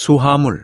수화물